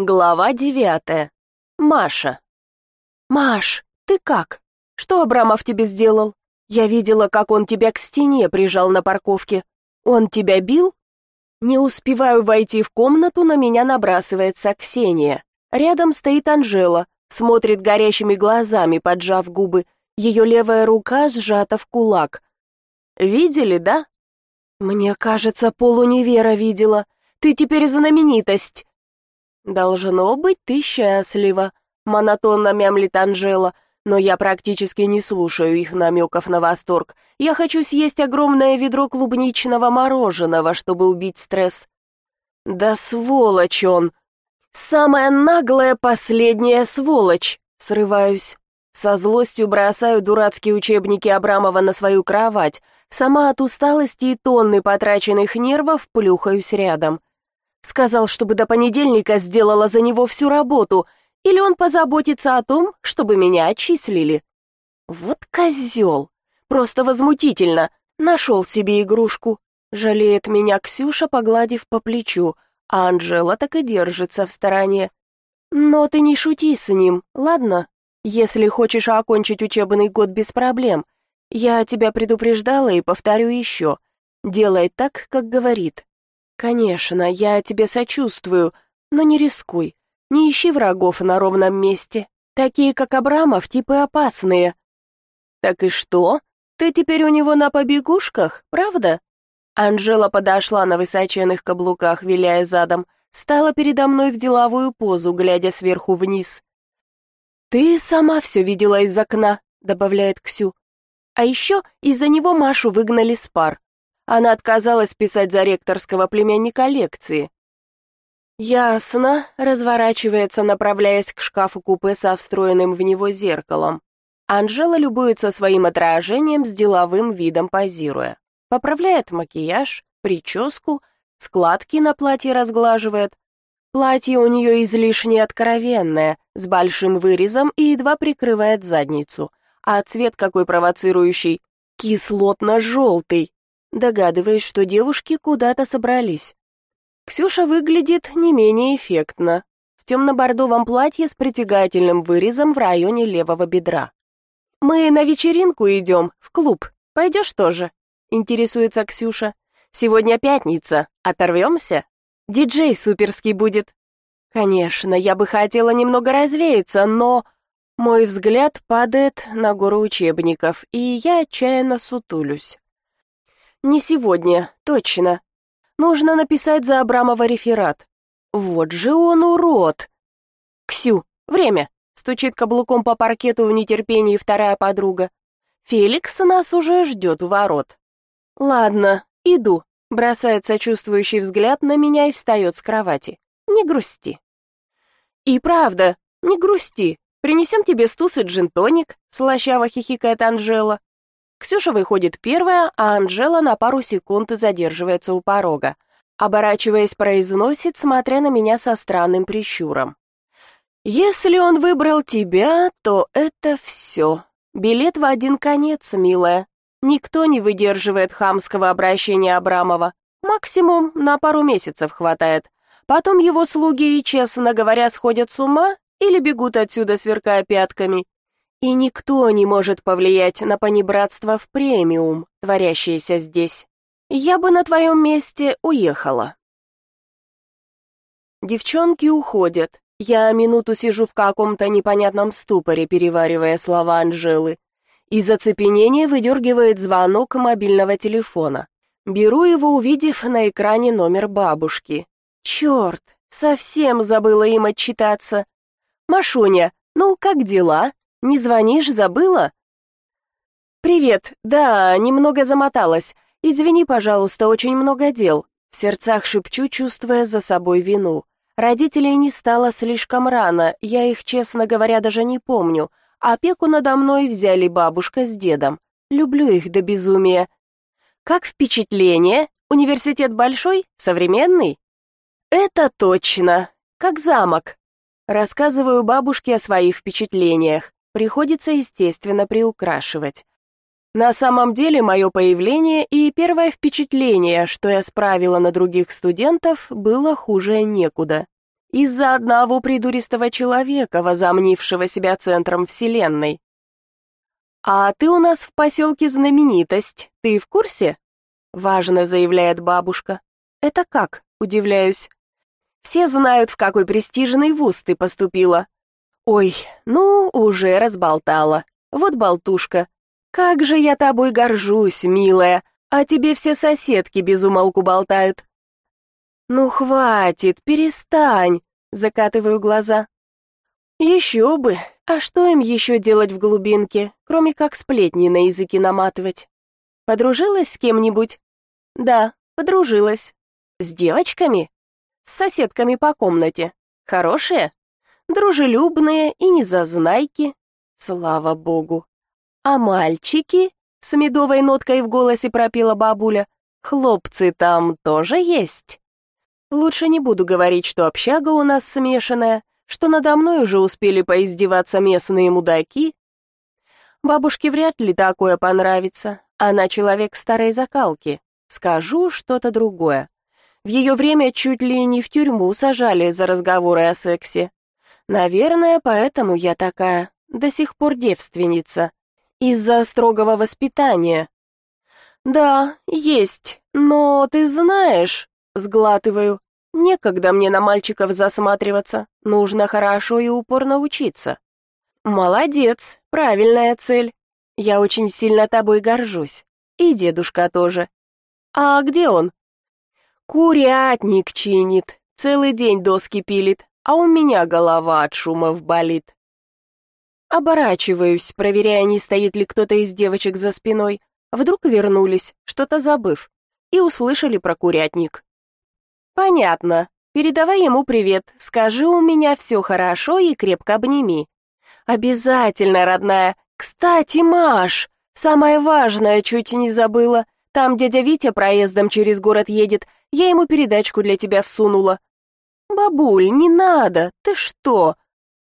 Глава девятая. Маша. «Маш, ты как? Что Абрамов тебе сделал? Я видела, как он тебя к стене прижал на парковке. Он тебя бил?» Не успеваю войти в комнату, на меня набрасывается Ксения. Рядом стоит Анжела, смотрит горящими глазами, поджав губы. Ее левая рука сжата в кулак. «Видели, да?» «Мне кажется, полуневера видела. Ты теперь знаменитость. «Должно быть, ты счастлива», — монотонно мямлит Анжела, но я практически не слушаю их намеков на восторг. Я хочу съесть огромное ведро клубничного мороженого, чтобы убить стресс. «Да сволочь он! Самая наглая последняя сволочь!» Срываюсь. Со злостью бросаю дурацкие учебники Абрамова на свою кровать. Сама от усталости и тонны потраченных нервов плюхаюсь рядом. Сказал, чтобы до понедельника сделала за него всю работу, или он позаботится о том, чтобы меня отчислили. Вот козел! Просто возмутительно. Нашел себе игрушку. Жалеет меня Ксюша, погладив по плечу, а Анжела так и держится в стороне. Но ты не шути с ним, ладно? Если хочешь окончить учебный год без проблем. Я тебя предупреждала и повторю еще. Делай так, как говорит. «Конечно, я тебе сочувствую, но не рискуй. Не ищи врагов на ровном месте. Такие, как Абрамов, типы опасные». «Так и что? Ты теперь у него на побегушках, правда?» Анжела подошла на высоченных каблуках, виляя задом, стала передо мной в деловую позу, глядя сверху вниз. «Ты сама все видела из окна», — добавляет Ксю. «А еще из-за него Машу выгнали с пар. Она отказалась писать за ректорского племянника лекции. «Ясно», — разворачивается, направляясь к шкафу-купе со встроенным в него зеркалом. Анжела любуется своим отражением с деловым видом позируя. Поправляет макияж, прическу, складки на платье разглаживает. Платье у нее излишне откровенное, с большим вырезом и едва прикрывает задницу. А цвет какой провоцирующий, кислотно-желтый, догадываясь, что девушки куда-то собрались. Ксюша выглядит не менее эффектно, в темно-бордовом платье с притягательным вырезом в районе левого бедра. «Мы на вечеринку идем, в клуб. Пойдешь тоже?» — интересуется Ксюша. «Сегодня пятница. Оторвемся? Диджей суперский будет». «Конечно, я бы хотела немного развеяться, но...» Мой взгляд падает на гору учебников, и я отчаянно сутулюсь. Не сегодня, точно. Нужно написать за Абрамова реферат. Вот же он урод. Ксю, время. Стучит каблуком по паркету в нетерпении вторая подруга. Феликс нас уже ждет у ворот. Ладно, иду. Бросает сочувствующий взгляд на меня и встает с кровати. Не грусти. И правда, не грусти. Принесем тебе стус и джин-тоник, слащаво хихикает Анжела. Ксюша выходит первая, а Анжела на пару секунд задерживается у порога. Оборачиваясь, произносит, смотря на меня со странным прищуром. «Если он выбрал тебя, то это все. Билет в один конец, милая. Никто не выдерживает хамского обращения Абрамова. Максимум на пару месяцев хватает. Потом его слуги, честно говоря, сходят с ума или бегут отсюда, сверкая пятками. И никто не может повлиять на понебратство в премиум, творящееся здесь. Я бы на твоем месте уехала. Девчонки уходят. Я минуту сижу в каком-то непонятном ступоре, переваривая слова Анжелы. Из оцепенения выдергивает звонок мобильного телефона. Беру его, увидев на экране номер бабушки. Черт, совсем забыла им отчитаться. «Машуня, ну как дела?» Не звонишь, забыла?» «Привет. Да, немного замоталась. Извини, пожалуйста, очень много дел». В сердцах шепчу, чувствуя за собой вину. Родителей не стало слишком рано, я их, честно говоря, даже не помню. Опеку надо мной взяли бабушка с дедом. Люблю их до безумия. Как впечатление? Университет большой? Современный? Это точно. Как замок. Рассказываю бабушке о своих впечатлениях приходится, естественно, приукрашивать. На самом деле, мое появление и первое впечатление, что я справила на других студентов, было хуже некуда. Из-за одного придуристого человека, возомнившего себя центром вселенной. «А ты у нас в поселке знаменитость, ты в курсе?» Важно заявляет бабушка. «Это как?» — удивляюсь. «Все знают, в какой престижный вуз ты поступила». «Ой, ну, уже разболтала. Вот болтушка. Как же я тобой горжусь, милая, а тебе все соседки без умолку болтают». «Ну, хватит, перестань», — закатываю глаза. «Еще бы, а что им еще делать в глубинке, кроме как сплетни на языке наматывать? Подружилась с кем-нибудь? Да, подружилась. С девочками? С соседками по комнате. Хорошие? Дружелюбные и не зазнайки. Слава богу. А мальчики? С медовой ноткой в голосе пропела бабуля. Хлопцы там тоже есть? Лучше не буду говорить, что общага у нас смешанная, что надо мной уже успели поиздеваться местные мудаки. Бабушке вряд ли такое понравится. Она человек старой закалки. Скажу что-то другое. В ее время чуть ли не в тюрьму сажали за разговоры о сексе. Наверное, поэтому я такая, до сих пор девственница. Из-за строгого воспитания. Да, есть, но ты знаешь, сглатываю, Некогда мне на мальчиков засматриваться, нужно хорошо и упорно учиться. Молодец, правильная цель. Я очень сильно тобой горжусь. И дедушка тоже. А где он? Курятник чинит, целый день доски пилит, а у меня голова от шумов болит. Оборачиваюсь, проверяя, не стоит ли кто-то из девочек за спиной. Вдруг вернулись, что-то забыв, и услышали про курятник. «Понятно. Передавай ему привет. Скажи, у меня все хорошо и крепко обними». «Обязательно, родная. Кстати, Маш, самое важное чуть не забыла. Там дядя Витя проездом через город едет. Я ему передачку для тебя всунула». «Бабуль, не надо. Ты что?»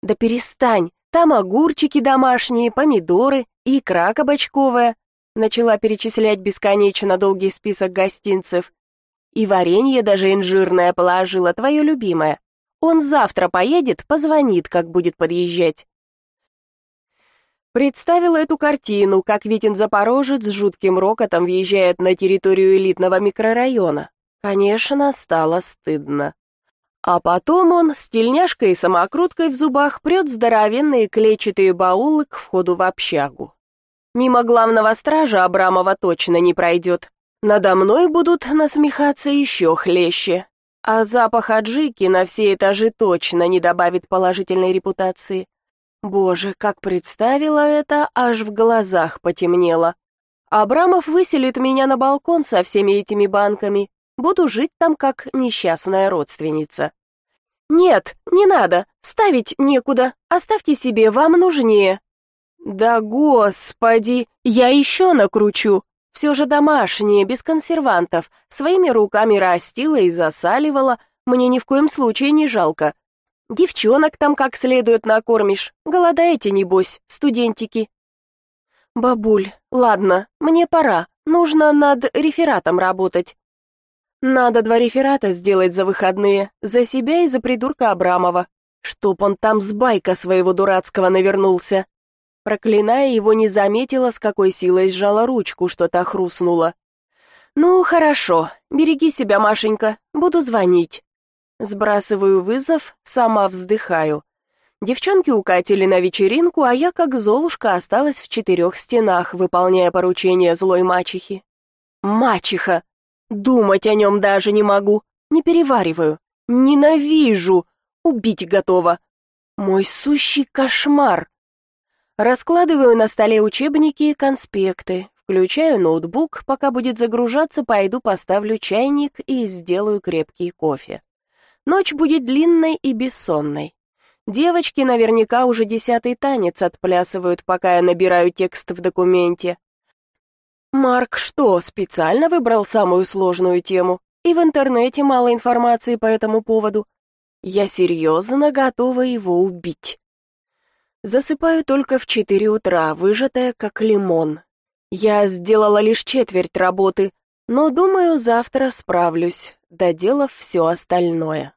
«Да перестань. Там огурчики домашние, помидоры, икра кабачковая». Начала перечислять бесконечно долгий список гостинцев. И варенье даже инжирное положила, твое любимое. Он завтра поедет, позвонит, как будет подъезжать. Представила эту картину, как Витин Запорожец с жутким рокотом въезжает на территорию элитного микрорайона. Конечно, стало стыдно. А потом он с тельняшкой и самокруткой в зубах прет здоровенные клетчатые баулы к входу в общагу. Мимо главного стража Абрамова точно не пройдет, надо мной будут насмехаться еще хлеще, а запах аджики на все этажи точно не добавит положительной репутации. Боже, как представила это, аж в глазах потемнело. Абрамов выселит меня на балкон со всеми этими банками. Буду жить там как несчастная родственница. Нет, не надо, ставить некуда. Оставьте себе, вам нужнее. Да господи, я еще накручу. Все же домашнее, без консервантов, своими руками растила и засаливала, мне ни в коем случае не жалко. Девчонок там как следует накормишь, голодаете, небось, студентики. Бабуль, ладно, мне пора, нужно над рефератом работать. Надо два реферата сделать за выходные, за себя и за придурка Абрамова, чтоб он там с байка своего дурацкого навернулся. Проклиная его, не заметила, с какой силой сжала ручку, что-то хрустнуло. «Ну, хорошо, береги себя, Машенька, буду звонить». Сбрасываю вызов, сама вздыхаю. Девчонки укатили на вечеринку, а я, как Золушка, осталась в четырех стенах, выполняя поручение злой мачехи. Мачеха! Думать о нем даже не могу, не перевариваю. Ненавижу! Убить готова. Мой сущий кошмар. Раскладываю на столе учебники и конспекты, включаю ноутбук, пока будет загружаться, пойду поставлю чайник и сделаю крепкий кофе. Ночь будет длинной и бессонной. Девочки наверняка уже десятый танец отплясывают, пока я набираю текст в документе. Марк что, специально выбрал самую сложную тему? И в интернете мало информации по этому поводу. Я серьезно готова его убить. Засыпаю только в четыре утра, выжатая как лимон. Я сделала лишь четверть работы, но, думаю, завтра справлюсь, доделав все остальное.